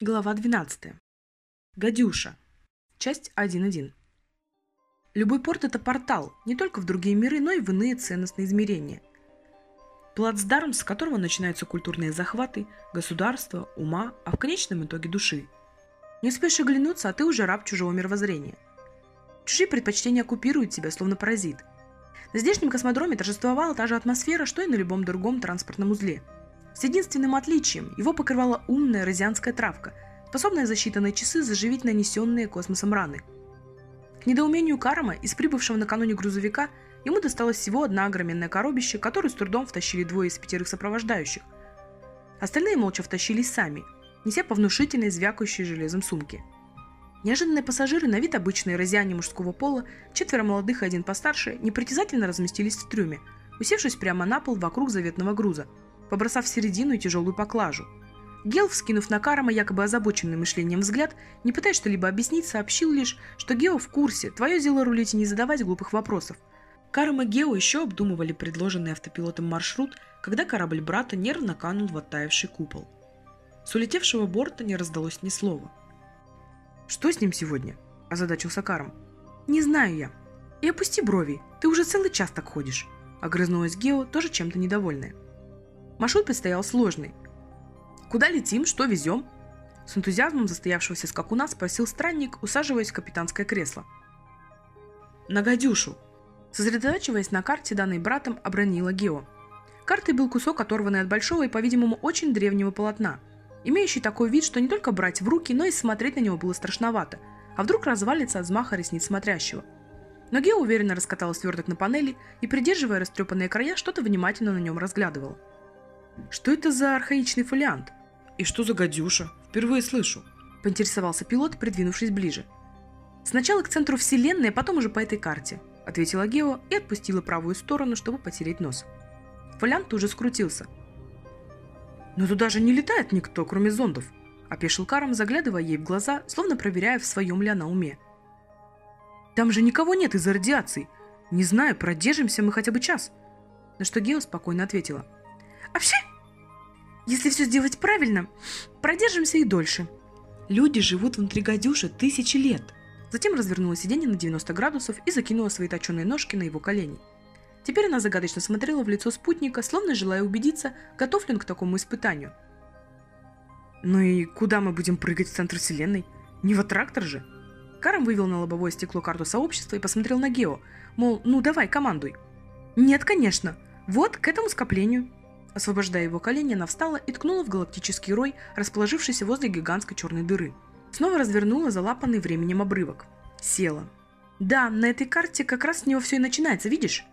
Глава 12. Гадюша. Часть 1.1. Любой порт – это портал, не только в другие миры, но и в иные ценностные измерения. Плацдарм, с которого начинаются культурные захваты, государства, ума, а в конечном итоге души. Не успеешь оглянуться, а ты уже раб чужого мировоззрения. Чужие предпочтения оккупируют тебя, словно паразит. На здешнем космодроме торжествовала та же атмосфера, что и на любом другом транспортном узле – с единственным отличием – его покрывала умная розианская травка, способная за считанные часы заживить нанесенные космосом раны. К недоумению Карма из прибывшего накануне грузовика ему досталась всего одна огроменная коробище, которую с трудом втащили двое из пятерых сопровождающих. Остальные молча втащились сами, неся по внушительной звякающей железом сумке. Неожиданные пассажиры, на вид обычные розиане мужского пола, четверо молодых и один постарше, непритязательно разместились в трюме, усевшись прямо на пол вокруг заветного груза – побросав середину и тяжелую поклажу. Гел, вскинув на Карама якобы озабоченный мышлением взгляд, не пытаясь что-либо объяснить, сообщил лишь, что Гео в курсе, твое дело рулить и не задавать глупых вопросов. Карам и Гео еще обдумывали предложенный автопилотом маршрут, когда корабль брата нервно канул в оттаивший купол. С улетевшего борта не раздалось ни слова. «Что с ним сегодня?» – озадачился Карам. «Не знаю я. И опусти брови, ты уже целый час так ходишь», – огрызнулась Гео, тоже чем-то недовольная. Маршрут предстоял сложный. «Куда летим? Что везем?» С энтузиазмом застоявшегося скакуна спросил странник, усаживаясь в капитанское кресло. «На гадюшу!» Сосредотачиваясь на карте, данной братом, обронила Гео. Картой был кусок, оторванный от большого и, по-видимому, очень древнего полотна, имеющий такой вид, что не только брать в руки, но и смотреть на него было страшновато, а вдруг развалится от взмаха ресниц смотрящего. Но Гео уверенно раскатала сверток на панели и, придерживая растрепанные края, что-то внимательно на нем разглядывала. Что это за архаичный фолиант? И что за гадюша? Впервые слышу. Поинтересовался пилот, придвинувшись ближе. Сначала к центру вселенной, а потом уже по этой карте, ответила Гео и отпустила правую сторону, чтобы потереть нос. Фолиант уже скрутился. Но туда же не летает никто, кроме зондов, опешил Каром, заглядывая ей в глаза, словно проверяя, в своем ли она уме. Там же никого нет из-за радиации. Не знаю, продержимся мы хотя бы час. На что Гео спокойно ответила – Вообще, если все сделать правильно, продержимся и дольше. Люди живут внутри гадюши тысячи лет. Затем развернула сиденье на 90 градусов и закинула свои точеные ножки на его колени. Теперь она загадочно смотрела в лицо спутника, словно желая убедиться, готов ли он к такому испытанию. «Ну и куда мы будем прыгать в центр вселенной? Не в трактор же?» Карам вывел на лобовое стекло карту сообщества и посмотрел на Гео, мол, ну давай, командуй. «Нет, конечно. Вот к этому скоплению», Освобождая его колени, она встала и ткнула в галактический рой, расположившийся возле гигантской черной дыры. Снова развернула залапанный временем обрывок. Села. «Да, на этой карте как раз с него все и начинается, видишь?»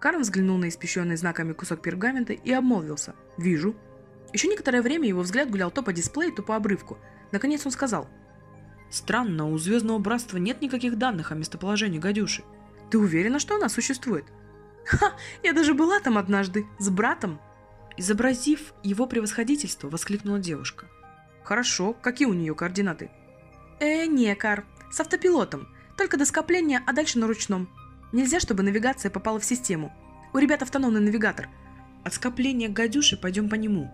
Карн взглянул на испещенный знаками кусок пергамента и обмолвился. «Вижу». Еще некоторое время его взгляд гулял то по дисплею, то по обрывку. Наконец он сказал. «Странно, у Звездного Братства нет никаких данных о местоположении гадюши. Ты уверена, что она существует?» «Ха! Я даже была там однажды, с братом!» Изобразив его превосходительство, воскликнула девушка. «Хорошо, какие у нее координаты?» «Э, не, Кар, с автопилотом. Только до скопления, а дальше на ручном. Нельзя, чтобы навигация попала в систему. У ребят автономный навигатор. От скопления к гадюше пойдем по нему».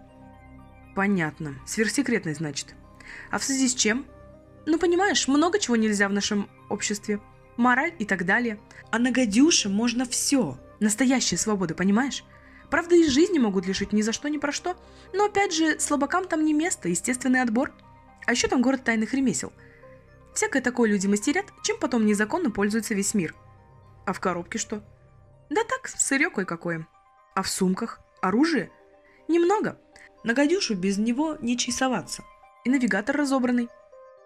«Понятно. Сверхсекретный, значит. А в связи с чем?» «Ну, понимаешь, много чего нельзя в нашем обществе. Мораль и так далее. А на гадюше можно все. Настоящая свобода, понимаешь? Правда, и жизни могут лишить ни за что, ни про что. Но опять же, слабакам там не место, естественный отбор. А еще там город тайных ремесел. Всякое такое люди мастерят, чем потом незаконно пользуется весь мир. А в коробке что? Да так, сырье кое-какое. А в сумках? Оружие? Немного. На гадюшу без него не чесоваться. И навигатор разобранный.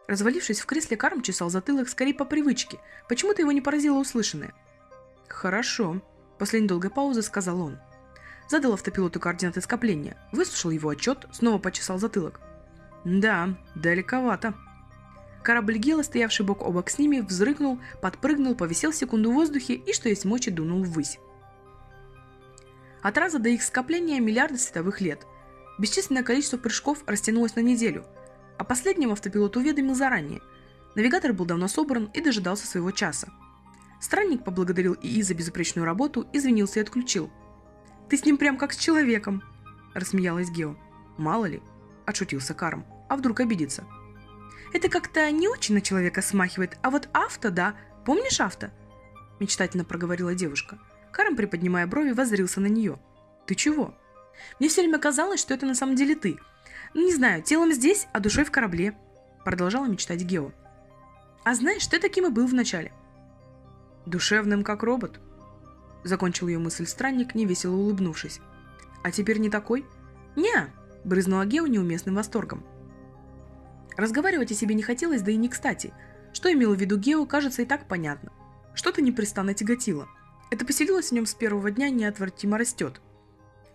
Развалившись в кресле, Карм чесал затылок скорее по привычке. Почему-то его не поразило услышанное. «Хорошо», – после недолгой паузы сказал он задал автопилоту координаты скопления, выслушал его отчет, снова почесал затылок. Да, далековато. Корабль Гела, стоявший бок о бок с ними, взрыкнул, подпрыгнул, повисел секунду в воздухе и, что есть мочи, дунул ввысь. От раза до их скопления миллиарды световых лет. Бесчисленное количество прыжков растянулось на неделю, а последним автопилот уведомил заранее. Навигатор был давно собран и дожидался своего часа. Странник поблагодарил ИИ за безупречную работу, извинился и отключил – ты с ним прям как с человеком!» – рассмеялась Гео. «Мало ли!» – отшутился Карм. А вдруг обидится? Это как-то не очень на человека смахивает, а вот авто, да. Помнишь авто? Мечтательно проговорила девушка. Карм, приподнимая брови, воззрился на нее. Ты чего? Мне все время казалось, что это на самом деле ты. Ну, не знаю, телом здесь, а душой в корабле. Продолжала мечтать Гео. А знаешь, ты таким и был вначале. Душевным, как робот. Закончил ее мысль странник, невесело улыбнувшись. А теперь не такой? Не, брызнула Гео неуместным восторгом. Разговаривать о себе не хотелось, да и не кстати. Что имел в виду Гео, кажется, и так понятно. Что-то непрестанно тяготило. Это поселилось в нем с первого дня неотвратимо растет.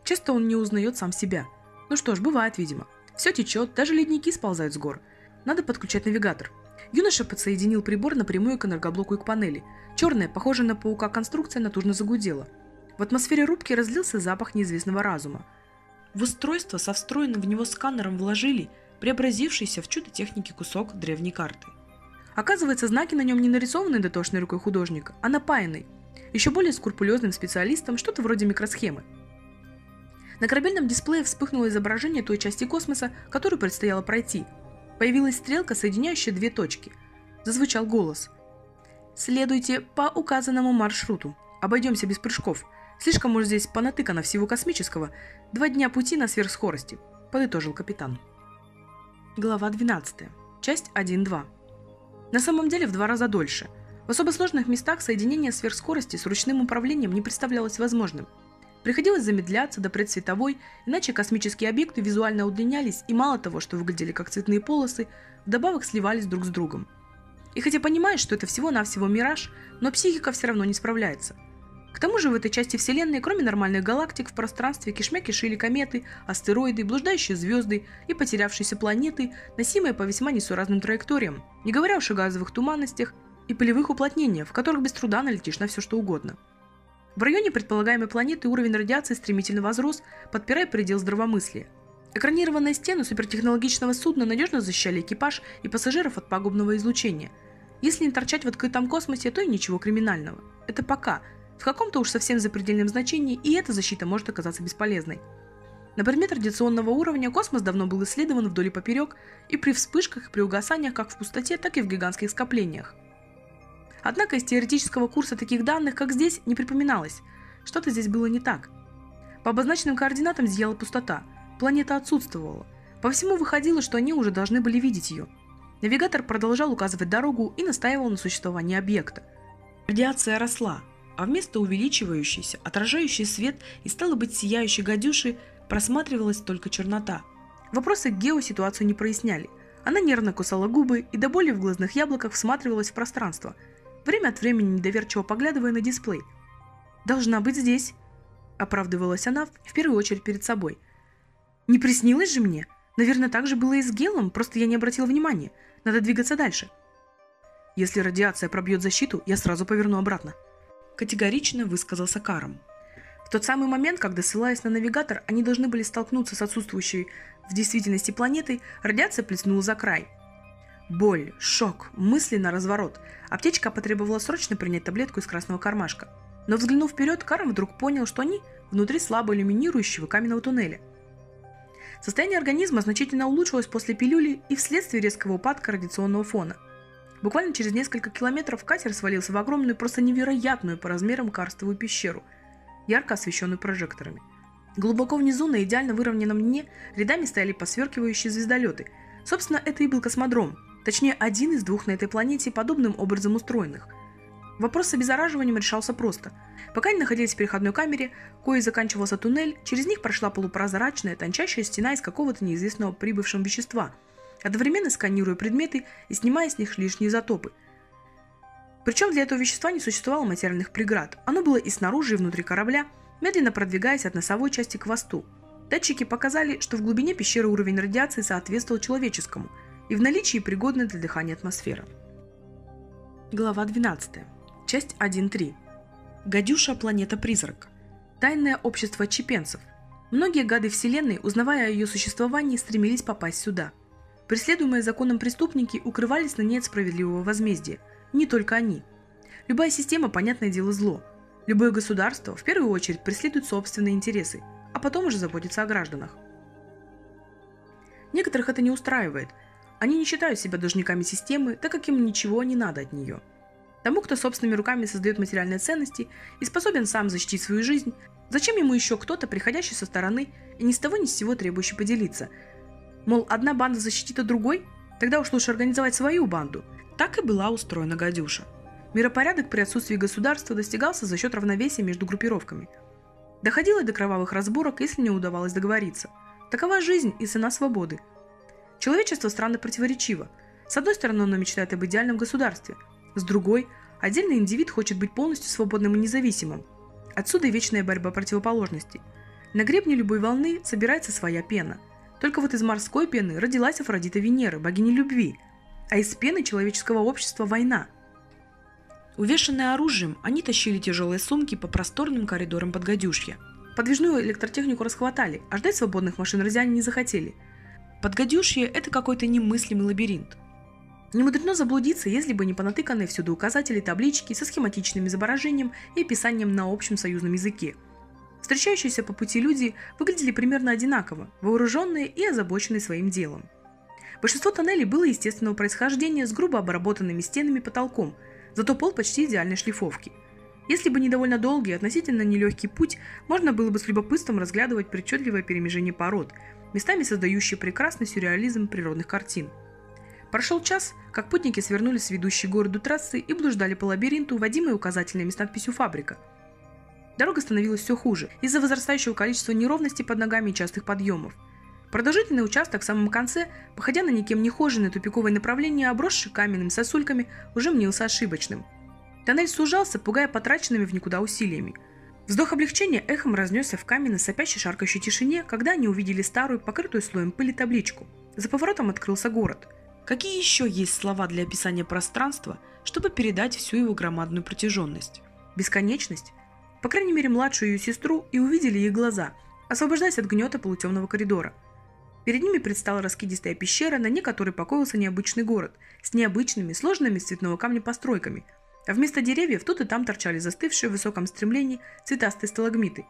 Часто он не узнает сам себя. Ну что ж, бывает, видимо. Все течет, даже ледники сползают с гор. Надо подключать навигатор. Юноша подсоединил прибор напрямую к энергоблоку и к панели. Черная, похожая на паука конструкция натужно загудела. В атмосфере рубки разлился запах неизвестного разума. В устройство со встроенным в него сканером вложили преобразившийся в чудо техники кусок древней карты. Оказывается, знаки на нем не нарисованы дотошной рукой художника, а напаяны. Еще более скрупулезным специалистом что-то вроде микросхемы. На корабельном дисплее вспыхнуло изображение той части космоса, которую предстояло пройти. Появилась стрелка, соединяющая две точки. Зазвучал голос. «Следуйте по указанному маршруту. Обойдемся без прыжков. Слишком уж здесь понатыкано всего космического. Два дня пути на сверхскорости», – подытожил капитан. Глава 12. Часть 1.2. На самом деле в два раза дольше. В особо сложных местах соединение сверхскорости с ручным управлением не представлялось возможным. Приходилось замедляться до предсветовой, иначе космические объекты визуально удлинялись и мало того, что выглядели как цветные полосы, вдобавок сливались друг с другом. И хотя понимаешь, что это всего-навсего мираж, но психика все равно не справляется – к тому же в этой части Вселенной, кроме нормальных галактик, в пространстве кишмя кишили кометы, астероиды, блуждающие звезды и потерявшиеся планеты, носимые по весьма несуразным траекториям, не говоря уж о газовых туманностях и полевых уплотнениях, в которых без труда налетишь на все что угодно. В районе предполагаемой планеты уровень радиации стремительно возрос, подпирая предел здравомыслия. Экранированные стены супертехнологичного судна надежно защищали экипаж и пассажиров от пагубного излучения. Если не торчать в открытом космосе, то и ничего криминального. Это пока – в каком-то уж совсем запредельном значении и эта защита может оказаться бесполезной. На предмет уровня космос давно был исследован вдоль и поперек, и при вспышках и при угасаниях как в пустоте, так и в гигантских скоплениях. Однако из теоретического курса таких данных, как здесь, не припоминалось. Что-то здесь было не так. По обозначенным координатам зияла пустота. Планета отсутствовала. По всему выходило, что они уже должны были видеть ее. Навигатор продолжал указывать дорогу и настаивал на существовании объекта. Радиация росла, а вместо увеличивающейся, отражающей свет и стало быть сияющей гадюши, просматривалась только чернота. Вопросы к Гео ситуацию не проясняли. Она нервно кусала губы и до боли в глазных яблоках всматривалась в пространство, время от времени недоверчиво поглядывая на дисплей. «Должна быть здесь», – оправдывалась она в первую очередь перед собой. «Не приснилось же мне? Наверное, так же было и с Гелом, просто я не обратила внимания. Надо двигаться дальше». «Если радиация пробьет защиту, я сразу поверну обратно», категорично высказался Каром. В тот самый момент, когда, ссылаясь на навигатор, они должны были столкнуться с отсутствующей в действительности планетой, радиация плеснула за край. Боль, шок, мысли на разворот. Аптечка потребовала срочно принять таблетку из красного кармашка. Но взглянув вперед, Карм вдруг понял, что они внутри слабо иллюминирующего каменного туннеля. Состояние организма значительно улучшилось после пилюли и вследствие резкого упадка радиационного фона – Буквально через несколько километров катер свалился в огромную, просто невероятную по размерам карстовую пещеру, ярко освещенную прожекторами. Глубоко внизу, на идеально выровненном дне, рядами стояли посверкивающие звездолеты. Собственно, это и был космодром, точнее, один из двух на этой планете, подобным образом устроенных. Вопрос с обеззараживанием решался просто. Пока они находились в переходной камере, кое заканчивался туннель, через них прошла полупрозрачная, тончайшая стена из какого-то неизвестного прибывшего вещества – одновременно сканируя предметы и снимая с них лишние изотопы. Причем для этого вещества не существовало материальных преград. Оно было и снаружи, и внутри корабля, медленно продвигаясь от носовой части к хвосту. Датчики показали, что в глубине пещеры уровень радиации соответствовал человеческому и в наличии пригодной для дыхания атмосфера. Глава 12. Часть 1.3. Гадюша – планета-призрак. Тайное общество чипенцев. Многие гады Вселенной, узнавая о ее существовании, стремились попасть сюда – Преследуемые законом преступники укрывались на ней от справедливого возмездия. Не только они. Любая система, понятное дело, зло. Любое государство в первую очередь преследует собственные интересы, а потом уже заботится о гражданах. Некоторых это не устраивает. Они не считают себя должниками системы, так как им ничего не надо от нее. Тому, кто собственными руками создает материальные ценности и способен сам защитить свою жизнь, зачем ему еще кто-то, приходящий со стороны и ни с того ни с сего требующий поделиться? Мол, одна банда защитит от другой? Тогда уж лучше организовать свою банду. Так и была устроена Гадюша. Миропорядок при отсутствии государства достигался за счет равновесия между группировками. Доходило до кровавых разборок, если не удавалось договориться. Такова жизнь и цена свободы. Человечество странно противоречиво. С одной стороны, оно мечтает об идеальном государстве – с другой, отдельный индивид хочет быть полностью свободным и независимым. Отсюда и вечная борьба противоположностей. На гребне любой волны собирается своя пена. Только вот из морской пены родилась Афродита Венера, богиня любви, а из пены человеческого общества – война. Увешанные оружием, они тащили тяжелые сумки по просторным коридорам Подгадюшья. Подвижную электротехнику расхватали, а ждать свободных машин россияне не захотели. Подгадюшье – это какой-то немыслимый лабиринт. Не мудрено заблудиться, если бы не понатыканные всюду указатели таблички со схематичным изображением и описанием на общем союзном языке. Встречающиеся по пути люди выглядели примерно одинаково, вооруженные и озабоченные своим делом. Большинство тоннелей было естественного происхождения с грубо обработанными стенами и потолком, зато пол почти идеальной шлифовки. Если бы не довольно долгий и относительно нелегкий путь, можно было бы с любопытством разглядывать причудливое перемежение пород, местами создающие прекрасный сюрреализм природных картин – Прошел час, как путники свернули с ведущей городу трассы и блуждали по лабиринту, водимой указательными с надписью «Фабрика». Дорога становилась все хуже из-за возрастающего количества неровностей под ногами и частых подъемов. Продолжительный участок в самом конце, походя на никем не хоженое тупиковое направление, обросший каменными сосульками, уже мнился ошибочным. Тоннель сужался, пугая потраченными в никуда усилиями. Вздох облегчения эхом разнесся в каменной сопящей шаркающей тишине, когда они увидели старую, покрытую слоем пыли табличку. За поворотом открылся город – Какие еще есть слова для описания пространства, чтобы передать всю его громадную протяженность? Бесконечность? По крайней мере, младшую ее сестру и увидели их глаза, освобождаясь от гнета полутемного коридора. Перед ними предстала раскидистая пещера, на ней которой покоился необычный город, с необычными, сложными из цветного камня постройками. Вместо деревьев тут и там торчали застывшие в высоком стремлении цветастые сталагмиты.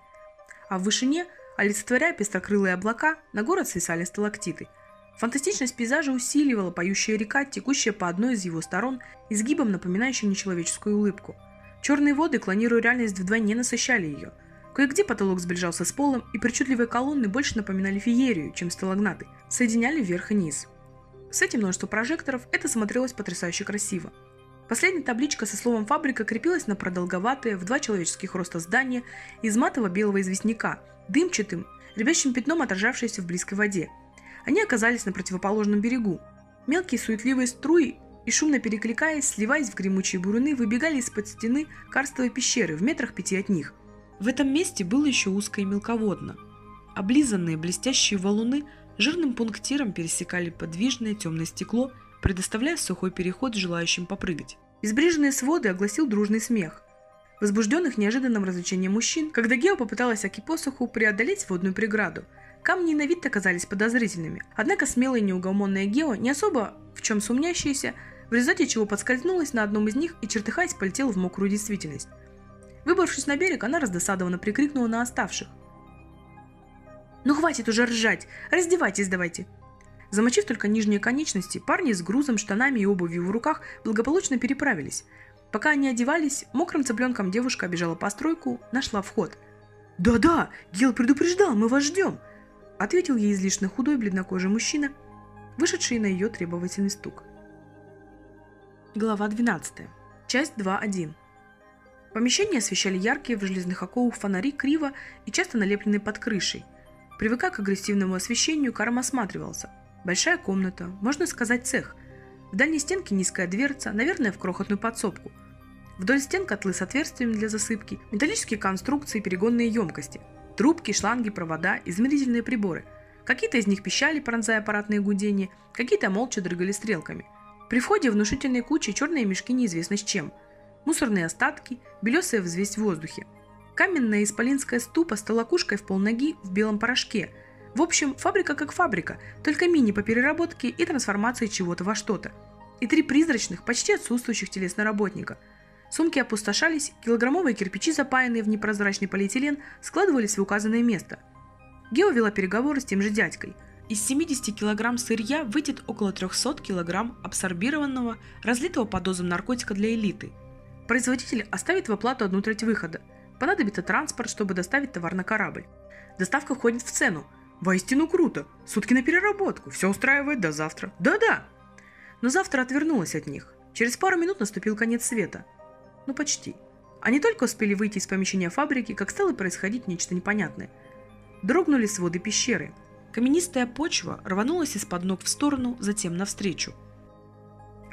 А в вышине, олицетворяя пестрокрылые облака, на город свисали сталактиты – Фантастичность пейзажа усиливала поющая река, текущая по одной из его сторон, изгибом напоминающим нечеловеческую улыбку. Черные воды, клонируя реальность вдвойне, насыщали ее. Кое-где потолок сближался с полом, и причудливые колонны больше напоминали феерию, чем сталагнаты, соединяли вверх и низ. С этим множество прожекторов это смотрелось потрясающе красиво. Последняя табличка со словом «фабрика» крепилась на продолговатое в два человеческих роста здание из матового белого известняка, дымчатым, рябящим пятном отражавшееся в близкой воде – они оказались на противоположном берегу. Мелкие суетливые струи и шумно перекликаясь, сливаясь в гремучие буруны, выбегали из-под стены карстовой пещеры в метрах пяти от них. В этом месте было еще узко и мелководно. Облизанные блестящие валуны жирным пунктиром пересекали подвижное темное стекло, предоставляя сухой переход желающим попрыгать. Избреженные своды огласил дружный смех. Возбужденных неожиданным развлечением мужчин, когда Гео попыталась Аки преодолеть водную преграду – Камни на вид оказались подозрительными. Однако смелая и неугомонная Гео, не особо в чем сумнящаяся, в результате чего подскользнулась на одном из них и, чертыхаясь, полетела в мокрую действительность. Выбравшись на берег, она раздосадованно прикрикнула на оставших. «Ну хватит уже ржать! Раздевайтесь давайте!» Замочив только нижние конечности, парни с грузом, штанами и обувью в руках благополучно переправились. Пока они одевались, мокрым цыпленком девушка обежала постройку, нашла вход. «Да-да, Гел предупреждал, мы вас ждем!» ответил ей излишне худой бледнокожий мужчина, вышедший на ее требовательный стук. Глава 12. Часть 2.1. Помещение освещали яркие в железных оковах фонари криво и часто налепленные под крышей. Привыкая к агрессивному освещению, Карм осматривался. Большая комната, можно сказать цех. В дальней стенке низкая дверца, наверное, в крохотную подсобку. Вдоль стен котлы с отверстиями для засыпки, металлические конструкции, перегонные емкости – Трубки, шланги, провода, измерительные приборы. Какие-то из них пищали, пронзая аппаратные гудения, какие-то молча дрыгали стрелками. При входе внушительные кучи черные мешки неизвестно с чем. Мусорные остатки, белесая взвесь в воздухе. Каменная исполинская ступа с толокушкой в полноги в белом порошке. В общем, фабрика как фабрика, только мини по переработке и трансформации чего-то во что-то. И три призрачных, почти отсутствующих телесно работника – Сумки опустошались, килограммовые кирпичи, запаянные в непрозрачный полиэтилен, складывались в указанное место. Гео вела переговоры с тем же дядькой. из 70 кг сырья выйдет около 300 кг абсорбированного, разлитого по дозам наркотика для элиты. Производитель оставит в оплату одну треть выхода. Понадобится транспорт, чтобы доставить товар на корабль. Доставка входит в цену. Воистину круто. Сутки на переработку. Все устраивает до завтра. Да-да. Но завтра отвернулась от них. Через пару минут наступил конец света. Ну, почти. Они только успели выйти из помещения фабрики, как стало происходить нечто непонятное. Дрогнули своды пещеры. Каменистая почва рванулась из-под ног в сторону, затем навстречу.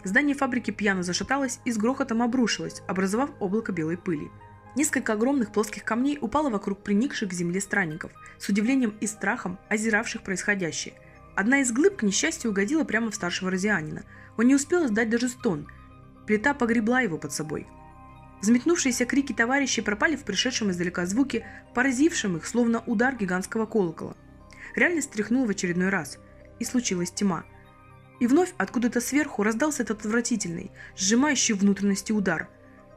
Здание фабрики пьяно зашаталось и с грохотом обрушилось, образовав облако белой пыли. Несколько огромных плоских камней упало вокруг приникших к земле странников, с удивлением и страхом озиравших происходящее. Одна из глыб, к несчастью, угодила прямо в старшего розианина. Он не успел сдать даже стон. Плита погребла его под собой. Взметнувшиеся крики товарищей пропали в пришедшем издалека звуке, поразившем их, словно удар гигантского колокола. Реальность тряхнула в очередной раз, и случилась тьма. И вновь откуда-то сверху раздался этот отвратительный, сжимающий внутренности удар,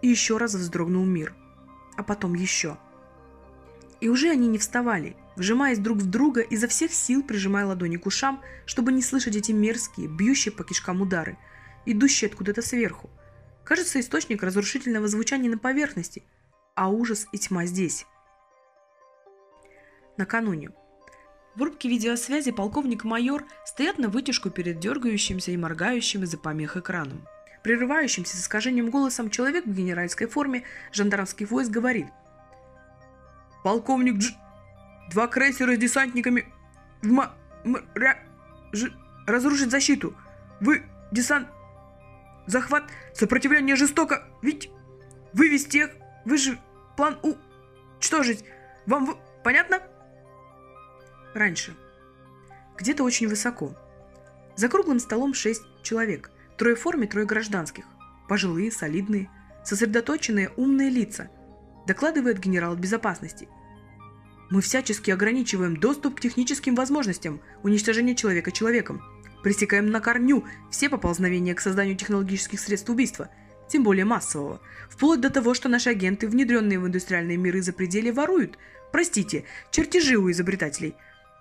и еще раз вздрогнул мир – а потом еще. И уже они не вставали, вжимаясь друг в друга, изо всех сил прижимая ладони к ушам, чтобы не слышать эти мерзкие, бьющие по кишкам удары, идущие откуда-то сверху. Кажется, источник разрушительного звучания на поверхности, а ужас и тьма здесь. Накануне. В рубке видеосвязи полковник-майор стоят на вытяжку перед дергающимся и моргающим из-за помех экраном прерывающимся с искажением голосом человек в генеральской форме жандармский войск говорит. «Полковник Дж... Два крейсера с десантниками в ма... м... ря... Ж... разрушить защиту. Вы... десант... Захват... Сопротивление жестоко... Ведь... Вывести их... Вы же... План У... Что же? Вам... В... Понятно?» Раньше. Где-то очень высоко. За круглым столом шесть человек. Трое в форме, трое гражданских. Пожилые, солидные, сосредоточенные, умные лица. Докладывает генерал безопасности. Мы всячески ограничиваем доступ к техническим возможностям уничтожения человека человеком. Пресекаем на корню все поползновения к созданию технологических средств убийства, тем более массового. Вплоть до того, что наши агенты, внедренные в индустриальные миры за пределы, воруют, простите, чертежи у изобретателей.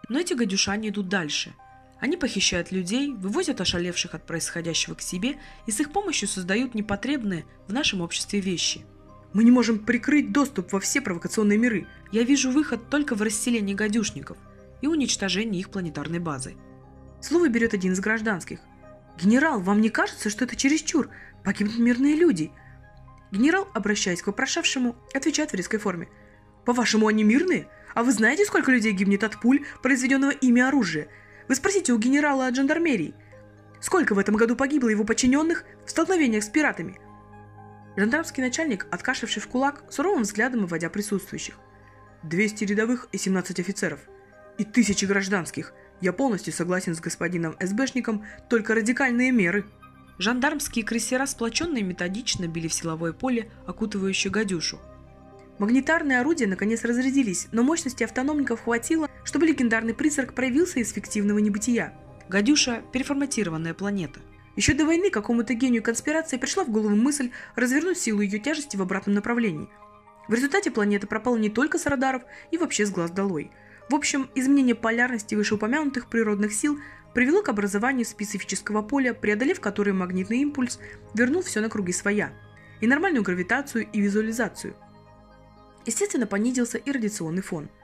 Но эти гадюшани идут дальше – они похищают людей, вывозят ошалевших от происходящего к себе и с их помощью создают непотребные в нашем обществе вещи. Мы не можем прикрыть доступ во все провокационные миры. Я вижу выход только в расселении гадюшников и уничтожении их планетарной базы. Слово берет один из гражданских. «Генерал, вам не кажется, что это чересчур? Погибнут мирные люди?» Генерал, обращаясь к вопрошавшему, отвечает в резкой форме. «По-вашему, они мирные? А вы знаете, сколько людей гибнет от пуль, произведенного ими оружия? Вы спросите у генерала от жандармерии, сколько в этом году погибло его подчиненных в столкновениях с пиратами. Жандармский начальник, откашливший в кулак, суровым взглядом выводя присутствующих. 200 рядовых и 17 офицеров. И тысячи гражданских. Я полностью согласен с господином СБшником, только радикальные меры. Жандармские крейсера сплоченно методично били в силовое поле, окутывающее гадюшу. Магнитарные орудия наконец разрядились, но мощности автономников хватило, чтобы легендарный призрак проявился из фиктивного небытия. Гадюша – переформатированная планета. Еще до войны какому-то гению конспирации пришла в голову мысль развернуть силу ее тяжести в обратном направлении. В результате планета пропала не только с радаров и вообще с глаз долой. В общем, изменение полярности вышеупомянутых природных сил привело к образованию специфического поля, преодолев которое магнитный импульс вернул все на круги своя. И нормальную гравитацию и визуализацию. Естественно, понизился и радиационный фон –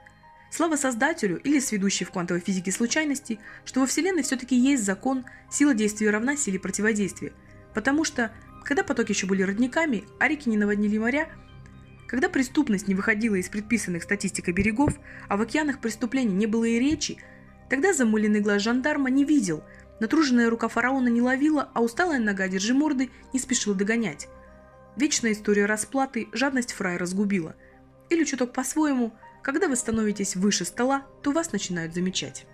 Слава создателю или сведущей в квантовой физике случайности, что во Вселенной все-таки есть закон «сила действия равна силе противодействия». Потому что, когда потоки еще были родниками, а реки не наводнили моря, когда преступность не выходила из предписанных статистикой берегов, а в океанах преступлений не было и речи, тогда замыленный глаз жандарма не видел, натруженная рука фараона не ловила, а усталая нога держи морды не спешила догонять. Вечная история расплаты жадность фрая разгубила. Или чуток по-своему – когда вы становитесь выше стола, то вас начинают замечать.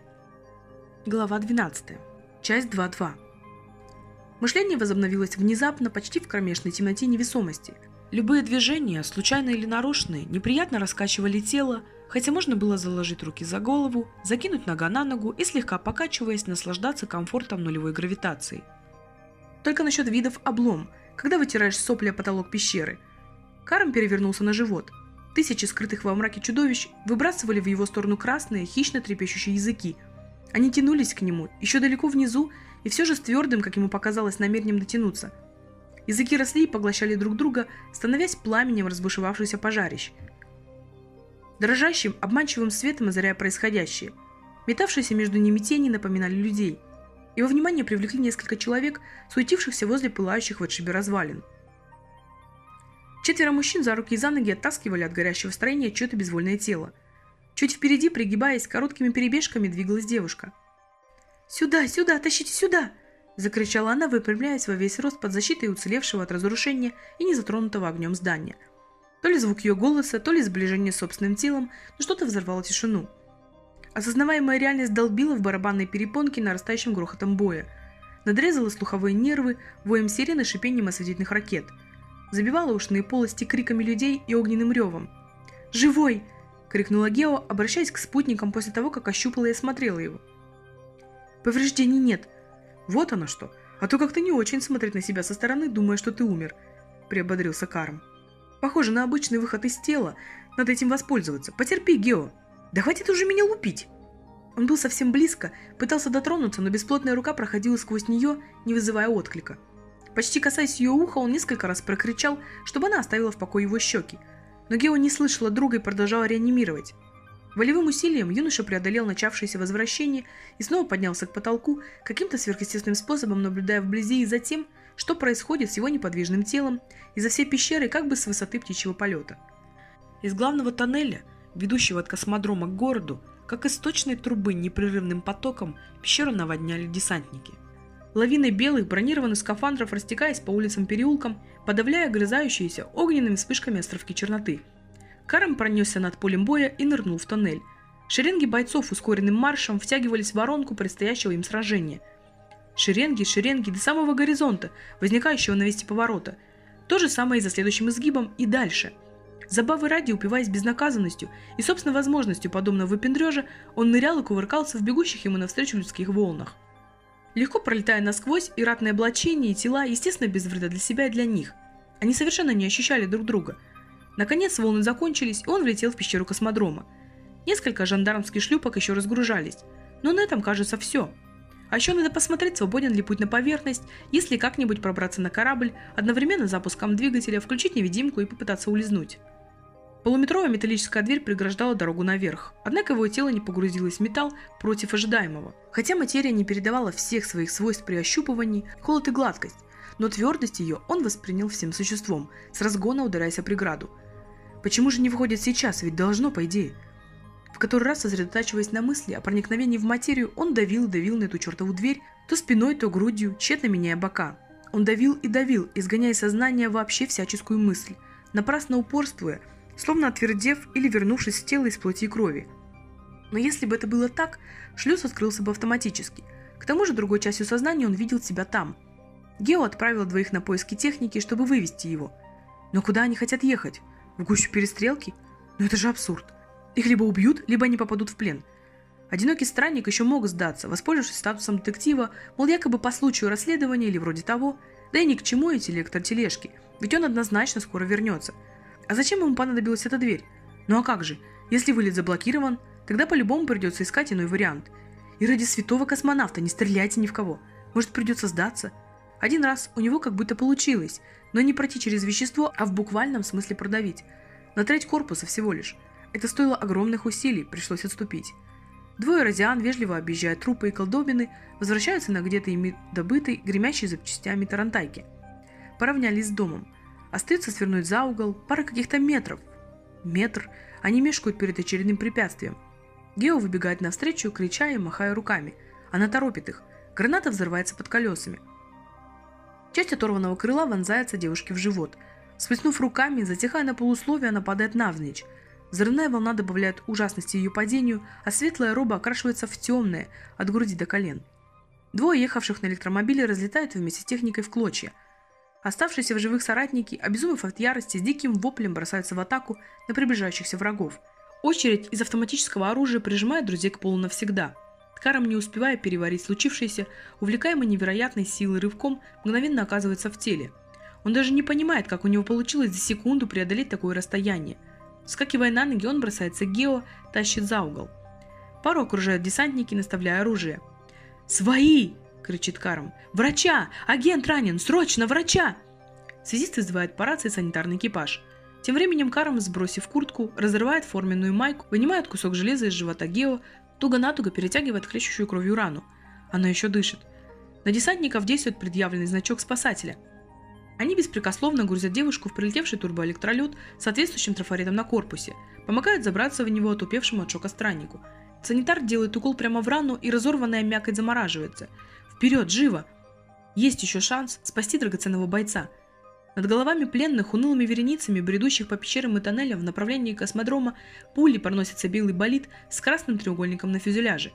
Глава 12. Часть 2.2. Мышление возобновилось внезапно, почти в кромешной темноте невесомости. Любые движения, случайные или нарочные, неприятно раскачивали тело, хотя можно было заложить руки за голову, закинуть нога на ногу и слегка покачиваясь наслаждаться комфортом нулевой гравитации. Только насчет видов облом, когда вытираешь сопли о потолок пещеры. Карм перевернулся на живот – Тысячи скрытых во мраке чудовищ выбрасывали в его сторону красные, хищно трепещущие языки. Они тянулись к нему, еще далеко внизу, и все же с твердым, как ему показалось, намерением дотянуться. Языки росли и поглощали друг друга, становясь пламенем разбушевавшихся пожарищ. Дрожащим, обманчивым светом озаряя происходящее. Метавшиеся между ними тени напоминали людей. Его внимание привлекли несколько человек, суетившихся возле пылающих в отшибе развалин. Четверо мужчин за руки и за ноги оттаскивали от горящего строения чье-то безвольное тело. Чуть впереди, пригибаясь, короткими перебежками двигалась девушка. «Сюда, сюда, тащите сюда!» – закричала она, выпрямляясь во весь рост под защитой уцелевшего от разрушения и незатронутого огнем здания. То ли звук ее голоса, то ли сближение с собственным телом, но что-то взорвало тишину. Осознаваемая реальность долбила в барабанной перепонке нарастающим грохотом боя. Надрезала слуховые нервы, воем сирены шипением осветительных ракет – забивала ушные полости криками людей и огненным ревом. «Живой!» – крикнула Гео, обращаясь к спутникам после того, как ощупала и осмотрела его. «Повреждений нет. Вот оно что. А то как-то не очень смотреть на себя со стороны, думая, что ты умер», – приободрился Карм. «Похоже на обычный выход из тела. Надо этим воспользоваться. Потерпи, Гео. Да хватит уже меня лупить!» Он был совсем близко, пытался дотронуться, но бесплотная рука проходила сквозь нее, не вызывая отклика. Почти касаясь ее уха, он несколько раз прокричал, чтобы она оставила в покое его щеки. Но Гео не слышала друга и продолжала реанимировать. Волевым усилием юноша преодолел начавшееся возвращение и снова поднялся к потолку, каким-то сверхъестественным способом наблюдая вблизи и за тем, что происходит с его неподвижным телом, из-за всей пещеры как бы с высоты птичьего полета. Из главного тоннеля, ведущего от космодрома к городу, как из точной трубы непрерывным потоком, пещеру наводняли десантники – лавиной белых бронированных скафандров растекаясь по улицам-переулкам, подавляя грызающиеся огненными вспышками островки черноты. Карм пронесся над полем боя и нырнул в тоннель. Шеренги бойцов ускоренным маршем втягивались в воронку предстоящего им сражения. Шеренги, шеренги до самого горизонта, возникающего на месте поворота. То же самое и за следующим изгибом и дальше. Забавы ради, упиваясь безнаказанностью и собственной возможностью подобного выпендрежа, он нырял и кувыркался в бегущих ему навстречу людских волнах легко пролетая насквозь, и ратные облачения, и тела, естественно, без вреда для себя и для них. Они совершенно не ощущали друг друга. Наконец волны закончились, и он влетел в пещеру космодрома. Несколько жандармских шлюпок еще разгружались. Но на этом, кажется, все. А еще надо посмотреть, свободен ли путь на поверхность, если как-нибудь пробраться на корабль, одновременно запуском двигателя, включить невидимку и попытаться улизнуть. Полуметровая металлическая дверь преграждала дорогу наверх, однако его тело не погрузилось в металл против ожидаемого. Хотя материя не передавала всех своих свойств при ощупывании, холод и гладкость, но твердость ее он воспринял всем существом, с разгона ударяясь о преграду. Почему же не выходит сейчас, ведь должно, по идее? В который раз, сосредотачиваясь на мысли о проникновении в материю, он давил и давил на эту чертову дверь, то спиной, то грудью, тщетно меняя бока. Он давил и давил, изгоняя из сознания вообще всяческую мысль, напрасно упорствуя – словно отвердев или вернувшись в тело из плоти и крови. Но если бы это было так, шлюз открылся бы автоматически. К тому же другой частью сознания он видел себя там. Гео отправил двоих на поиски техники, чтобы вывести его. Но куда они хотят ехать? В гущу перестрелки? Но это же абсурд. Их либо убьют, либо они попадут в плен. Одинокий странник еще мог сдаться, воспользовавшись статусом детектива, мол, якобы по случаю расследования или вроде того. Да и ни к чему эти электротележки, ведь он однозначно скоро вернется – а зачем ему понадобилась эта дверь? Ну а как же? Если вылет заблокирован, тогда по-любому придется искать иной вариант. И ради святого космонавта не стреляйте ни в кого. Может придется сдаться? Один раз у него как будто получилось, но не пройти через вещество, а в буквальном смысле продавить. На треть корпуса всего лишь. Это стоило огромных усилий, пришлось отступить. Двое розиан, вежливо объезжая трупы и колдобины, возвращаются на где-то ими добытый, гремящий запчастями тарантайки. Поравнялись с домом. Остается свернуть за угол, пара каких-то метров. Метр. Они мешкают перед очередным препятствием. Гео выбегает навстречу, крича и махая руками. Она торопит их. Граната взрывается под колесами. Часть оторванного крыла вонзается девушке в живот. Сплеснув руками, затихая на полусловие, она падает навзничь. Взрывная волна добавляет ужасности ее падению, а светлая роба окрашивается в темное, от груди до колен. Двое ехавших на электромобиле разлетают вместе с техникой в клочья – Оставшиеся в живых соратники, обезумев от ярости, с диким воплем бросаются в атаку на приближающихся врагов. Очередь из автоматического оружия прижимает друзей к полу навсегда. Ткаром, не успевая переварить случившееся, увлекаемый невероятной силой рывком, мгновенно оказывается в теле. Он даже не понимает, как у него получилось за секунду преодолеть такое расстояние. Скакивая на ноги, он бросается к Гео, тащит за угол. Пару окружают десантники, наставляя оружие. «Свои!» – кричит Карм. «Врача! Агент ранен! Срочно, врача!» Связист вызывает по рации санитарный экипаж. Тем временем Карм, сбросив куртку, разрывает форменную майку, вынимает кусок железа из живота Гео, туго-натуго перетягивает хлещущую кровью рану. Она еще дышит. На десантников действует предъявленный значок спасателя. Они беспрекословно грузят девушку в прилетевший турбоэлектролет с соответствующим трафаретом на корпусе, помогают забраться в него отупевшему от шока страннику – Санитар делает укол прямо в рану, и разорванная мякоть замораживается. Вперед, живо! Есть еще шанс спасти драгоценного бойца. Над головами пленных унылыми вереницами, бредущих по пещерам и тоннелям в направлении космодрома, пули проносится белый болид с красным треугольником на фюзеляже.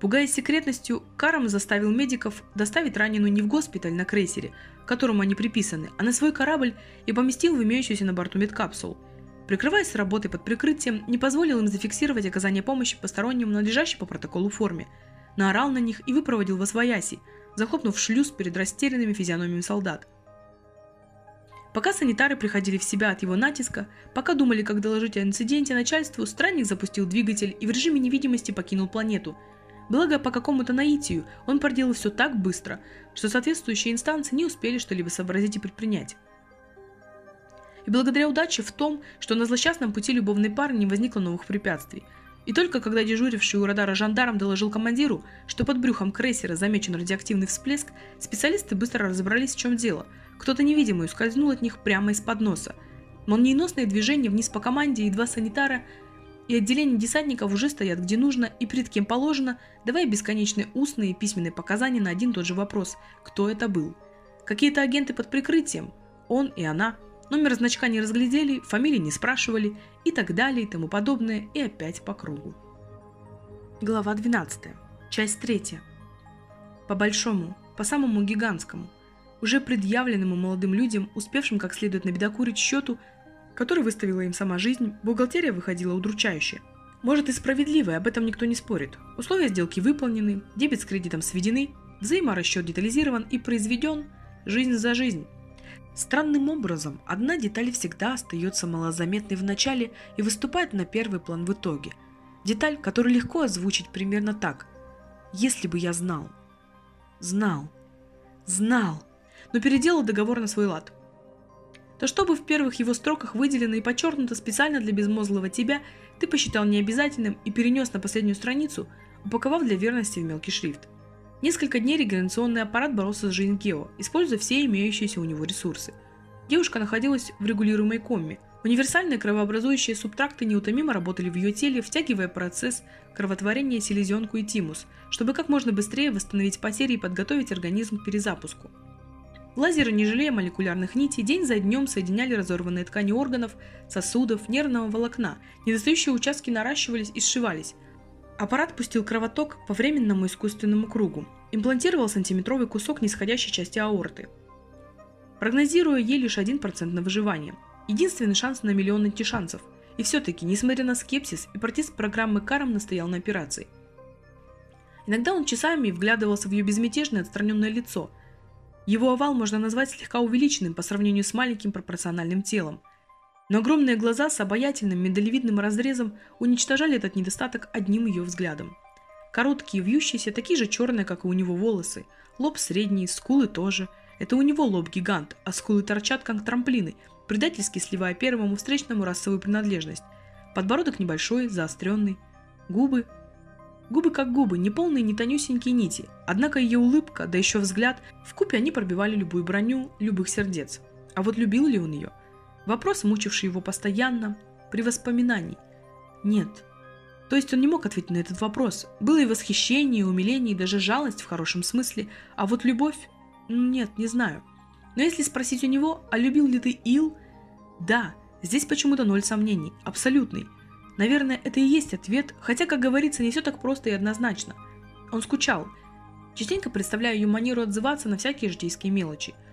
Пугаясь секретностью, Карам заставил медиков доставить раненую не в госпиталь на крейсере, которому они приписаны, а на свой корабль и поместил в имеющуюся на борту медкапсулу – прикрываясь работой под прикрытием, не позволил им зафиксировать оказание помощи посторонним надлежащей по протоколу форме, наорал на них и выпроводил во свояси, захлопнув шлюз перед растерянными физиономиями солдат. Пока санитары приходили в себя от его натиска, пока думали, как доложить о инциденте начальству, странник запустил двигатель и в режиме невидимости покинул планету. Благо, по какому-то наитию он проделал все так быстро, что соответствующие инстанции не успели что-либо сообразить и предпринять и благодаря удаче в том, что на злосчастном пути любовной пары не возникло новых препятствий. И только когда дежуривший у радара жандарм доложил командиру, что под брюхом крейсера замечен радиоактивный всплеск, специалисты быстро разобрались, в чем дело. Кто-то невидимый ускользнул от них прямо из-под носа. Молниеносные движения вниз по команде и два санитара и отделение десантников уже стоят где нужно и перед кем положено, давая бесконечные устные и письменные показания на один и тот же вопрос – кто это был? Какие-то агенты под прикрытием? Он и она – Номер значка не разглядели, фамилии не спрашивали и так далее и тому подобное, и опять по кругу. Глава 12. Часть 3. По большому, по самому гигантскому, уже предъявленному молодым людям, успевшим как следует набедокурить счету, который выставила им сама жизнь, бухгалтерия выходила удручающая. Может и справедливая, об этом никто не спорит. Условия сделки выполнены, дебет с кредитом сведены, взаиморасчет детализирован и произведен, жизнь за жизнь. Странным образом, одна деталь всегда остается малозаметной в начале и выступает на первый план в итоге. Деталь, которую легко озвучить примерно так. Если бы я знал. Знал. Знал. Но переделал договор на свой лад. То чтобы в первых его строках выделено и подчеркнуто специально для безмозглого тебя, ты посчитал необязательным и перенес на последнюю страницу, упаковав для верности в мелкий шрифт. Несколько дней регенерационный аппарат боролся с жизнью Гео, используя все имеющиеся у него ресурсы. Девушка находилась в регулируемой комме. Универсальные кровообразующие субтракты неутомимо работали в ее теле, втягивая процесс кровотворения селезенку и тимус, чтобы как можно быстрее восстановить потери и подготовить организм к перезапуску. Лазеры, не жалея молекулярных нитей, день за днем соединяли разорванные ткани органов, сосудов, нервного волокна, недостающие участки наращивались и сшивались, Аппарат пустил кровоток по временному искусственному кругу, имплантировал сантиметровый кусок нисходящей части аорты, прогнозируя ей лишь 1% на выживание. Единственный шанс на миллион найти шансов. И все-таки, несмотря на скепсис, и протест программы Каром настоял на операции. Иногда он часами вглядывался в ее безмятежное отстраненное лицо. Его овал можно назвать слегка увеличенным по сравнению с маленьким пропорциональным телом – но огромные глаза с обаятельным медалевидным разрезом уничтожали этот недостаток одним ее взглядом. Короткие, вьющиеся, такие же черные, как и у него волосы. Лоб средний, скулы тоже. Это у него лоб гигант, а скулы торчат, как трамплины, предательски сливая первому встречному расовую принадлежность. Подбородок небольшой, заостренный. Губы. Губы как губы, не полные, не тонюсенькие нити. Однако ее улыбка, да еще взгляд, в купе они пробивали любую броню любых сердец. А вот любил ли он ее – Вопрос, мучивший его постоянно, при воспоминании. Нет. То есть он не мог ответить на этот вопрос. Было и восхищение, и умиление, и даже жалость в хорошем смысле. А вот любовь? Нет, не знаю. Но если спросить у него, а любил ли ты Ил? Да, здесь почему-то ноль сомнений. Абсолютный. Наверное, это и есть ответ, хотя, как говорится, не все так просто и однозначно. Он скучал. Частенько представляю ее манеру отзываться на всякие житейские мелочи –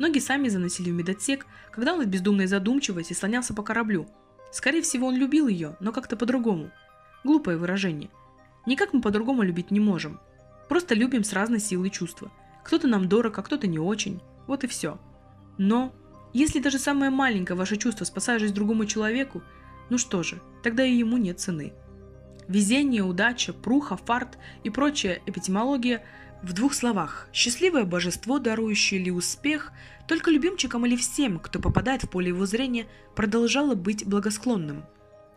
Ноги сами заносили в медотсек, когда он от бездумной задумчивости слонялся по кораблю. Скорее всего, он любил ее, но как-то по-другому. Глупое выражение. Никак мы по-другому любить не можем. Просто любим с разной силой чувства. Кто-то нам дорог, а кто-то не очень. Вот и все. Но, если даже самое маленькое ваше чувство спасает жизнь другому человеку, ну что же, тогда и ему нет цены. Везение, удача, пруха, фарт и прочая эпитемология в двух словах. Счастливое божество, дарующее ли успех, только любимчикам или всем, кто попадает в поле его зрения, продолжало быть благосклонным.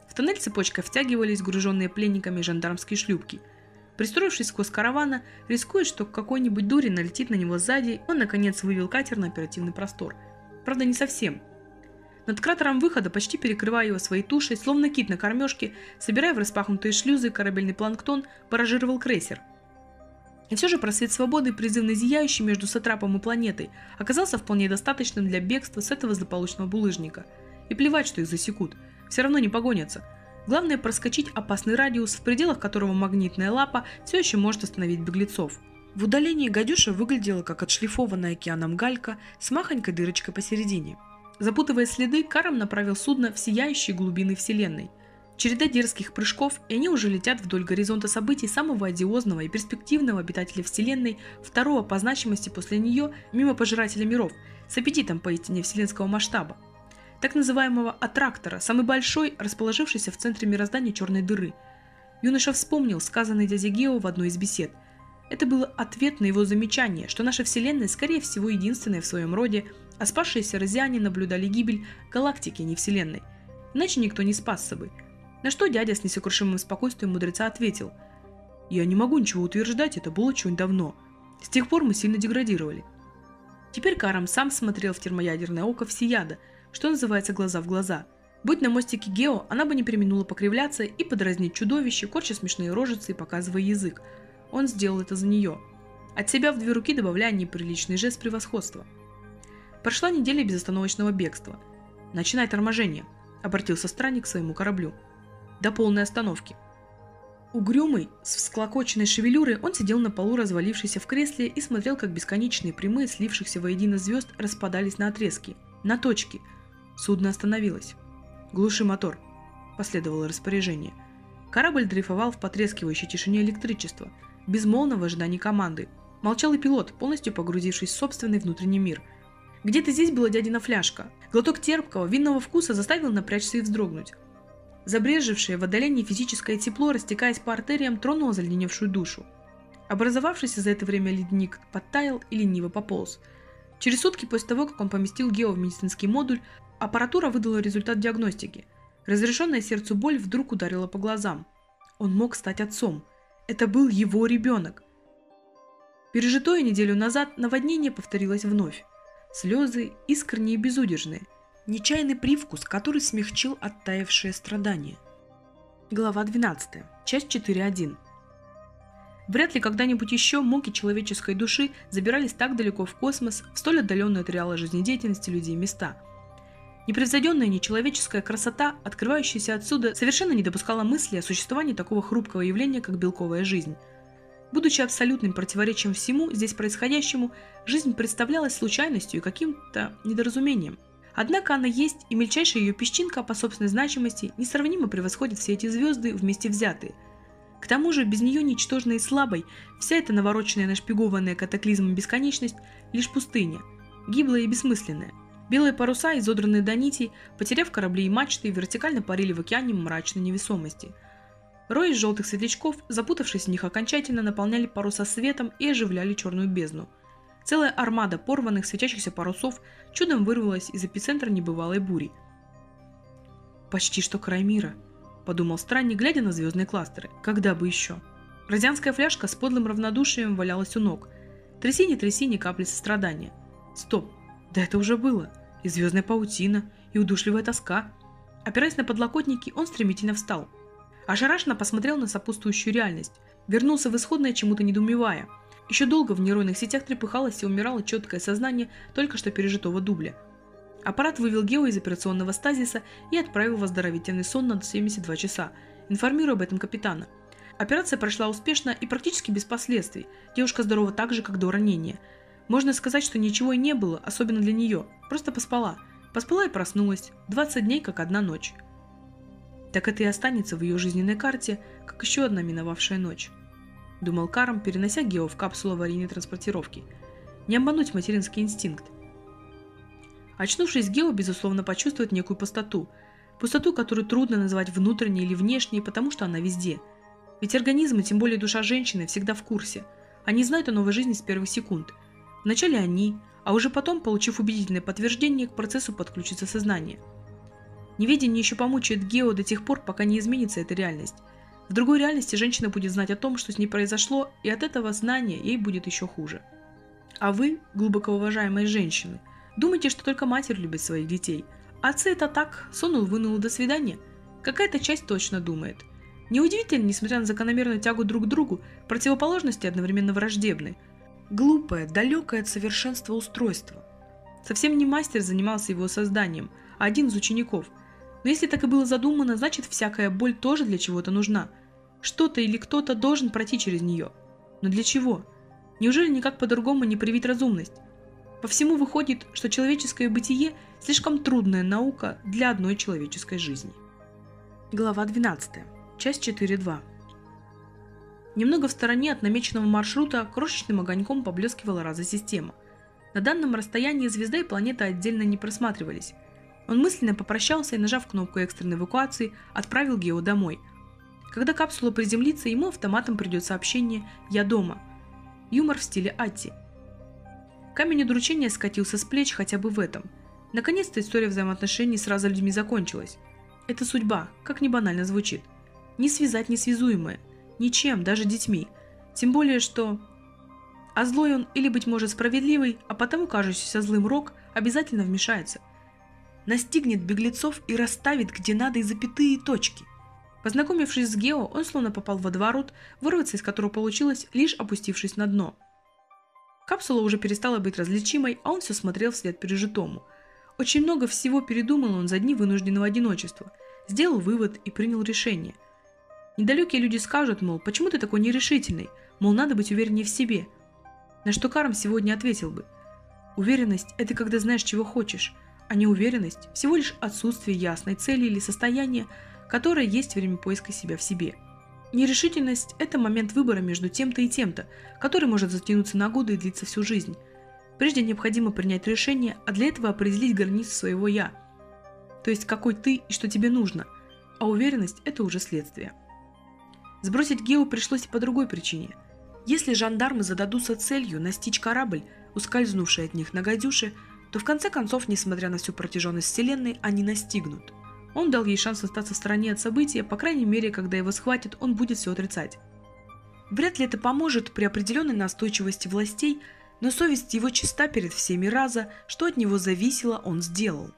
В тоннель цепочкой втягивались груженные пленниками жандармские шлюпки. Пристроившись сквозь каравана, рискуя, что какой-нибудь дури налетит на него сзади, он, наконец, вывел катер на оперативный простор. Правда, не совсем – над кратером выхода, почти перекрывая его своей тушей, словно кит на кормежке, собирая в распахнутые шлюзы корабельный планктон, баражировал крейсер. И все же просвет свободы, призывно зияющий между сатрапом и планетой, оказался вполне достаточным для бегства с этого злополучного булыжника. И плевать, что их засекут, все равно не погонятся. Главное проскочить опасный радиус, в пределах которого магнитная лапа все еще может остановить беглецов. В удалении гадюша выглядела как отшлифованная океаном галька с махонькой дырочкой посередине. Запутывая следы, Карам направил судно в сияющие глубины Вселенной. Череда дерзких прыжков, и они уже летят вдоль горизонта событий самого одиозного и перспективного обитателя Вселенной, второго по значимости после нее, мимо Пожирателя миров, с аппетитом поистине вселенского масштаба. Так называемого аттрактора, самый большой, расположившийся в центре мироздания черной дыры. Юноша вспомнил сказанный дядя Гео в одной из бесед. Это был ответ на его замечание, что наша Вселенная, скорее всего, единственная в своем роде – а спасшиеся розяне наблюдали гибель галактики, а не Вселенной. Иначе никто не спасся бы. На что дядя с несокрушимым спокойствием мудреца ответил. «Я не могу ничего утверждать, это было очень давно. С тех пор мы сильно деградировали». Теперь Карам сам смотрел в термоядерное око всеяда, что называется глаза в глаза. Будь на мостике Гео, она бы не применула покривляться и подразнить чудовище, корча смешные рожицы и показывая язык. Он сделал это за нее. От себя в две руки добавляя неприличный жест превосходства – Прошла неделя безостановочного бегства. «Начинай торможение», — обратился странник к своему кораблю. «До полной остановки». Угрюмый, с всклокоченной шевелюрой, он сидел на полу, развалившийся в кресле, и смотрел, как бесконечные прямые, слившихся воедино звезд, распадались на отрезки, на точки. Судно остановилось. «Глуши мотор», — последовало распоряжение. Корабль дрейфовал в потрескивающей тишине электричества, безмолвно в ожидании команды. Молчал и пилот, полностью погрузившись в собственный внутренний мир — где-то здесь была дядина фляжка. Глоток терпкого, винного вкуса заставил напрячься и вздрогнуть. Забрежевшее в отдалении физическое тепло, растекаясь по артериям, тронуло заледеневшую душу. Образовавшийся за это время ледник подтаял и лениво пополз. Через сутки после того, как он поместил Гео в медицинский модуль, аппаратура выдала результат диагностики. Разрешенная сердцу боль вдруг ударила по глазам. Он мог стать отцом. Это был его ребенок. Пережитое неделю назад наводнение повторилось вновь. Слезы искренние и безудержные, нечаянный привкус, который смягчил оттаившее страдание. Глава 12. Часть 4.1. Вряд ли когда-нибудь еще муки человеческой души забирались так далеко в космос, в столь отдаленные от реала жизнедеятельности людей места. Непревзойденная нечеловеческая красота, открывающаяся отсюда, совершенно не допускала мысли о существовании такого хрупкого явления, как белковая жизнь – Будучи абсолютным противоречием всему здесь происходящему, жизнь представлялась случайностью и каким-то недоразумением. Однако она есть, и мельчайшая ее песчинка по собственной значимости несравнимо превосходит все эти звезды вместе взятые. К тому же, без нее ничтожной и слабой, вся эта навороченная нашпигованная катаклизмом бесконечность – лишь пустыня, гиблая и бессмысленная. Белые паруса, изодранные до нитей, потеряв корабли и мачты, вертикально парили в океане мрачной невесомости – Рой из желтых светлячков, запутавшись в них окончательно, наполняли паруса светом и оживляли черную бездну. Целая армада порванных светящихся парусов чудом вырвалась из эпицентра небывалой бури. «Почти что край мира», – подумал странник, глядя на звездные кластеры. «Когда бы еще?» Розянская фляжка с подлым равнодушием валялась у ног. Тряси не тряси ни капли сострадания. Стоп, да это уже было. И звездная паутина, и удушливая тоска. Опираясь на подлокотники, он стремительно встал – Ошарашенно посмотрел на сопутствующую реальность. Вернулся в исходное, чему-то недоумевая. Еще долго в нейронных сетях трепыхалось и умирало четкое сознание только что пережитого дубля. Аппарат вывел Гео из операционного стазиса и отправил в оздоровительный сон на 72 часа, информируя об этом капитана. Операция прошла успешно и практически без последствий. Девушка здорова так же, как до ранения. Можно сказать, что ничего и не было, особенно для нее. Просто поспала. Поспала и проснулась. 20 дней, как одна ночь так это и останется в ее жизненной карте, как еще одна миновавшая ночь. Думал Карм, перенося Гео в капсулу аварийной транспортировки. Не обмануть материнский инстинкт. Очнувшись, Гео, безусловно, почувствует некую пустоту. Пустоту, которую трудно назвать внутренней или внешней, потому что она везде. Ведь организм, и тем более душа женщины, всегда в курсе. Они знают о новой жизни с первых секунд. Вначале они, а уже потом, получив убедительное подтверждение, к процессу подключится сознание. Неведение еще помучает Гео до тех пор, пока не изменится эта реальность. В другой реальности женщина будет знать о том, что с ней произошло, и от этого знания ей будет еще хуже. А вы, глубоко уважаемые женщины, думаете, что только матерь любит своих детей. Отцы это так, сунул-вынул до свидания. Какая-то часть точно думает. Неудивительно, несмотря на закономерную тягу друг к другу, противоположности одновременно враждебны. Глупое, далекое от совершенства устройство. Совсем не мастер занимался его созданием, а один из учеников – но если так и было задумано, значит всякая боль тоже для чего-то нужна. Что-то или кто-то должен пройти через нее. Но для чего? Неужели никак по-другому не привить разумность? По всему выходит, что человеческое бытие – слишком трудная наука для одной человеческой жизни. Глава 12. Часть 4.2. Немного в стороне от намеченного маршрута крошечным огоньком поблескивала раза-система. На данном расстоянии звезда и планета отдельно не просматривались, он мысленно попрощался и, нажав кнопку экстренной эвакуации, отправил Гео домой. Когда капсула приземлится, ему автоматом придет сообщение «Я дома». Юмор в стиле Атти. Камень удручения скатился с плеч хотя бы в этом. Наконец-то история взаимоотношений с раза людьми закончилась. Это судьба, как ни банально звучит. Не связать несвязуемое. Ничем, даже детьми. Тем более, что... А злой он или, быть может, справедливый, а потому кажущийся злым Рок обязательно вмешается – настигнет беглецов и расставит где надо и запятые точки. Познакомившись с Гео, он словно попал в водоворот, вырваться из которого получилось, лишь опустившись на дно. Капсула уже перестала быть различимой, а он все смотрел вслед пережитому. Очень много всего передумал он за дни вынужденного одиночества, сделал вывод и принял решение. Недалекие люди скажут, мол, почему ты такой нерешительный, мол, надо быть увереннее в себе. На что Карм сегодня ответил бы, уверенность – это когда знаешь, чего хочешь, а неуверенность – всего лишь отсутствие ясной цели или состояния, которое есть время поиска себя в себе. Нерешительность – это момент выбора между тем-то и тем-то, который может затянуться на годы и длиться всю жизнь. Прежде необходимо принять решение, а для этого определить границы своего «я», то есть какой ты и что тебе нужно, а уверенность – это уже следствие. Сбросить Гео пришлось и по другой причине. Если жандармы зададутся целью настичь корабль, ускользнувший от них на гадюше – то в конце концов, несмотря на всю протяженность Вселенной, они настигнут. Он дал ей шанс остаться в стороне от события, по крайней мере, когда его схватят, он будет все отрицать. Вряд ли это поможет при определенной настойчивости властей, но совесть его чиста перед всеми раза, что от него зависело, он сделал.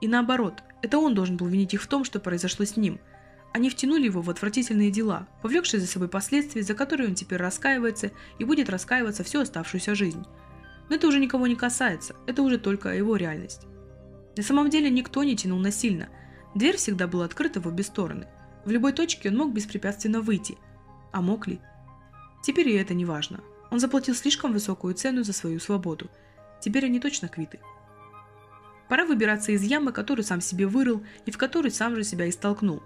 И наоборот, это он должен был винить их в том, что произошло с ним. Они втянули его в отвратительные дела, повлекшие за собой последствия, за которые он теперь раскаивается и будет раскаиваться всю оставшуюся жизнь. Но это уже никого не касается, это уже только его реальность. На самом деле никто не тянул насильно. Дверь всегда была открыта в обе стороны. В любой точке он мог беспрепятственно выйти. А мог ли? Теперь и это не важно. Он заплатил слишком высокую цену за свою свободу. Теперь они точно квиты. Пора выбираться из ямы, которую сам себе вырыл и в которую сам же себя и столкнул.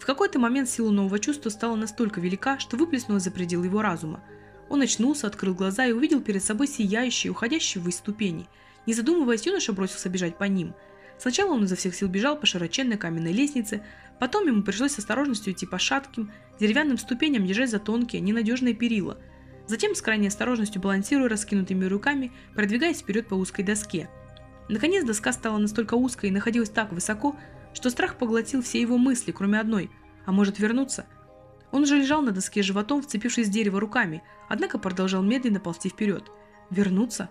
В какой-то момент сила нового чувства стала настолько велика, что выплеснулась за пределы его разума – он очнулся, открыл глаза и увидел перед собой сияющие, уходящие ввысь ступени. Не задумываясь, юноша бросился бежать по ним. Сначала он изо всех сил бежал по широченной каменной лестнице, потом ему пришлось с осторожностью идти по шатким, деревянным ступеням, держась за тонкие, ненадежные перила. Затем с крайней осторожностью балансируя раскинутыми руками, продвигаясь вперед по узкой доске. Наконец доска стала настолько узкой и находилась так высоко, что страх поглотил все его мысли, кроме одной – а может вернуться? Он уже лежал на доске животом, вцепившись в дерево руками, однако продолжал медленно ползти вперед. Вернуться?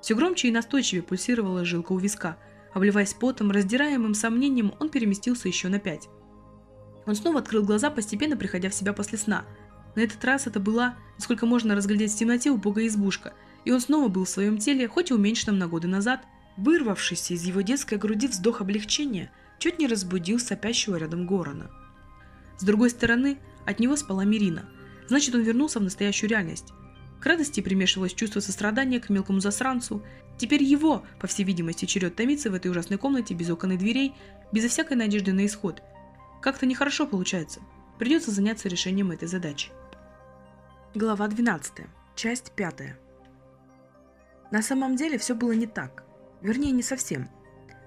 Все громче и настойчивее пульсировала жилка у виска. Обливаясь потом, раздираемым сомнением, он переместился еще на пять. Он снова открыл глаза, постепенно приходя в себя после сна. На этот раз это была, насколько можно разглядеть в темноте, убогая избушка, и он снова был в своем теле, хоть и уменьшенном на годы назад. Вырвавшийся из его детской груди вздох облегчения чуть не разбудил сопящего рядом Горона. С другой стороны, от него спала Мирина. Значит, он вернулся в настоящую реальность. К радости примешивалось чувство сострадания к мелкому засранцу. Теперь его, по всей видимости, черед томиться в этой ужасной комнате без окон и дверей, безо всякой надежды на исход. Как-то нехорошо получается. Придется заняться решением этой задачи. Глава 12. Часть 5. На самом деле все было не так. Вернее, не совсем.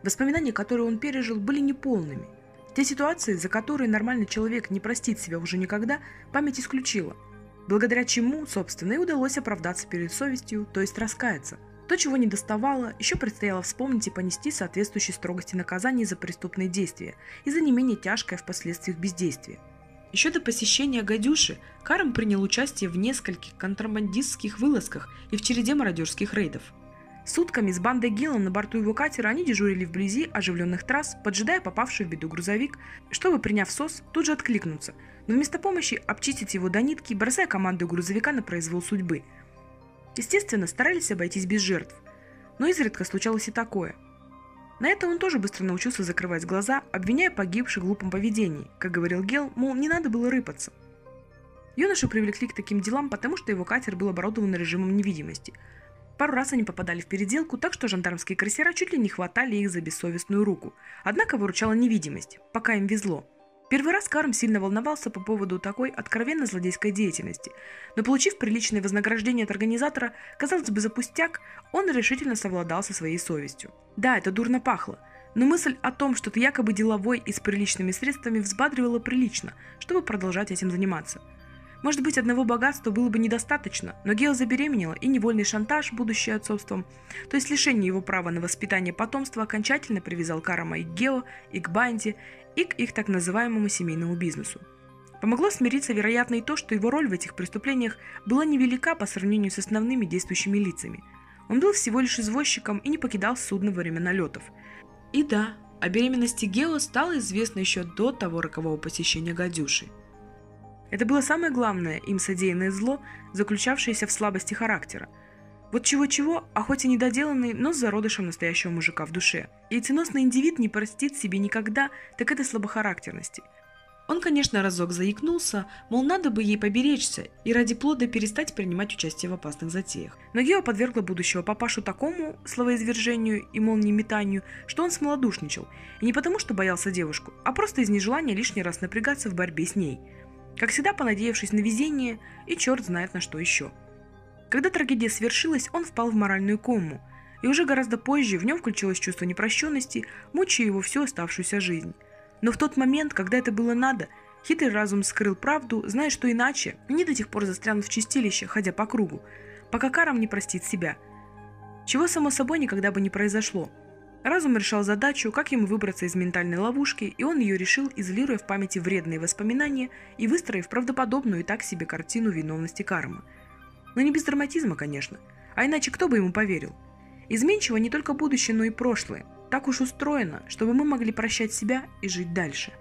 Воспоминания, которые он пережил, были неполными. Те ситуации, за которые нормальный человек не простит себя уже никогда, память исключила. Благодаря чему, собственно, и удалось оправдаться перед совестью, то есть раскаяться. То, чего не доставало, еще предстояло вспомнить и понести соответствующей строгости наказание за преступные действия и за не менее тяжкое впоследствии бездействие. Еще до посещения Гадюши Карм принял участие в нескольких контрабандистских вылазках и в череде мародерских рейдов. Сутками с бандой Гилла на борту его катера они дежурили вблизи оживленных трасс, поджидая попавший в беду грузовик, чтобы, приняв СОС, тут же откликнуться, но вместо помощи обчистить его до нитки, бросая команду грузовика на произвол судьбы. Естественно, старались обойтись без жертв, но изредка случалось и такое – на это он тоже быстро научился закрывать глаза, обвиняя погибших в глупом поведении. Как говорил Гел, мол, не надо было рыпаться. Юношу привлекли к таким делам, потому что его катер был оборудован режимом невидимости. Пару раз они попадали в переделку, так что жандармские крейсера чуть ли не хватали их за бессовестную руку. Однако выручала невидимость, пока им везло – Первый раз Карм сильно волновался по поводу такой откровенно злодейской деятельности, но получив приличное вознаграждение от организатора, казалось бы, за пустяк, он решительно совладал со своей совестью. Да, это дурно пахло, но мысль о том, что ты якобы деловой и с приличными средствами взбадривала прилично, чтобы продолжать этим заниматься – может быть, одного богатства было бы недостаточно, но Гео забеременела, и невольный шантаж, будущий отцовством, то есть лишение его права на воспитание потомства, окончательно привязал Карама и к Гео, и к Банде, и к их так называемому семейному бизнесу. Помогло смириться, вероятно, и то, что его роль в этих преступлениях была невелика по сравнению с основными действующими лицами. Он был всего лишь извозчиком и не покидал судно во время налетов. И да, о беременности Гео стало известно еще до того рокового посещения Гадюши. Это было самое главное им содеянное зло, заключавшееся в слабости характера. Вот чего-чего, а хоть и недоделанный, но с зародышем настоящего мужика в душе. И ценосный индивид не простит себе никогда, так это слабохарактерности. Он, конечно, разок заикнулся, мол, надо бы ей поберечься и ради плода перестать принимать участие в опасных затеях. Но Гео подвергла будущего папашу такому словоизвержению и молниеметанию, что он смолодушничал. И не потому, что боялся девушку, а просто из нежелания лишний раз напрягаться в борьбе с ней – как всегда, понадеявшись на везение и черт знает на что еще. Когда трагедия свершилась, он впал в моральную кому, и уже гораздо позже в нем включилось чувство непрощенности, мучая его всю оставшуюся жизнь. Но в тот момент, когда это было надо, хитрый разум скрыл правду, зная, что иначе они до тех пор застрянут в чистилище, ходя по кругу, пока Карам не простит себя. Чего, само собой, никогда бы не произошло – Разум решал задачу, как ему выбраться из ментальной ловушки, и он ее решил, изолируя в памяти вредные воспоминания и выстроив правдоподобную и так себе картину виновности кармы. Но не без драматизма, конечно. А иначе кто бы ему поверил? Изменчиво не только будущее, но и прошлое. Так уж устроено, чтобы мы могли прощать себя и жить дальше.